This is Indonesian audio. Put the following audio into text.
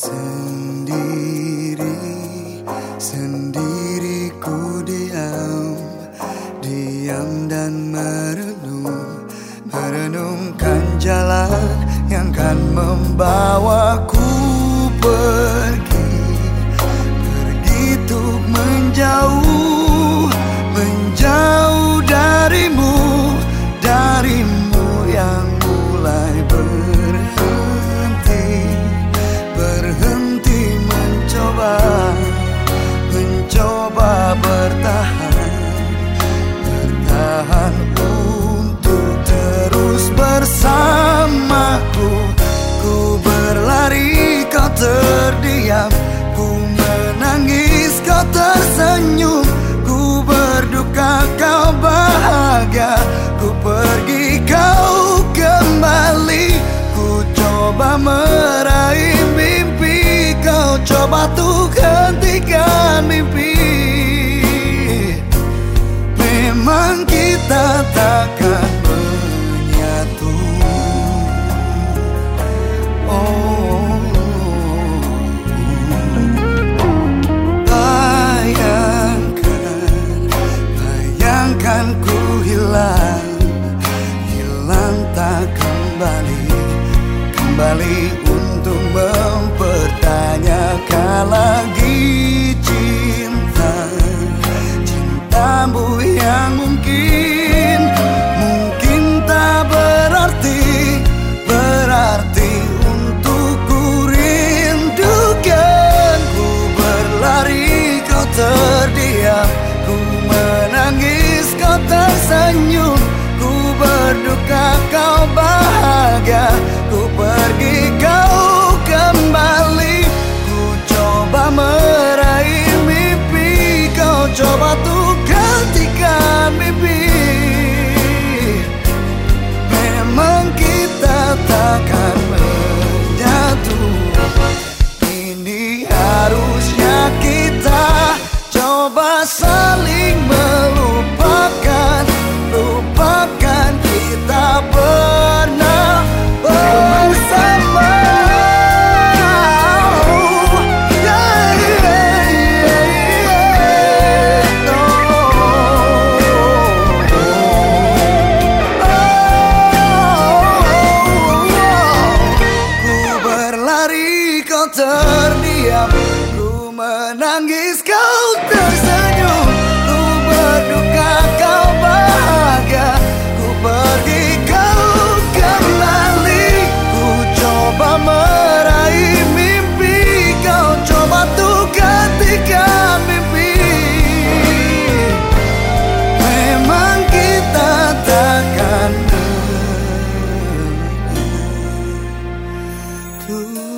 Sendiri, sendiriku diam. Diam dan merenung Merenungkan jalan yang kan membawaku pergi. meraih mimpi. Kau coba tuh hentikan mimpi. Memang kita takkan cala terdiam. Ku menangis kau tersenyum. Ku berduka kau bahagia. Ku pergi kau kembali. Ku coba meraih mimpi. Kau coba tuh ketika mimpi. Memang kita takkan bertemu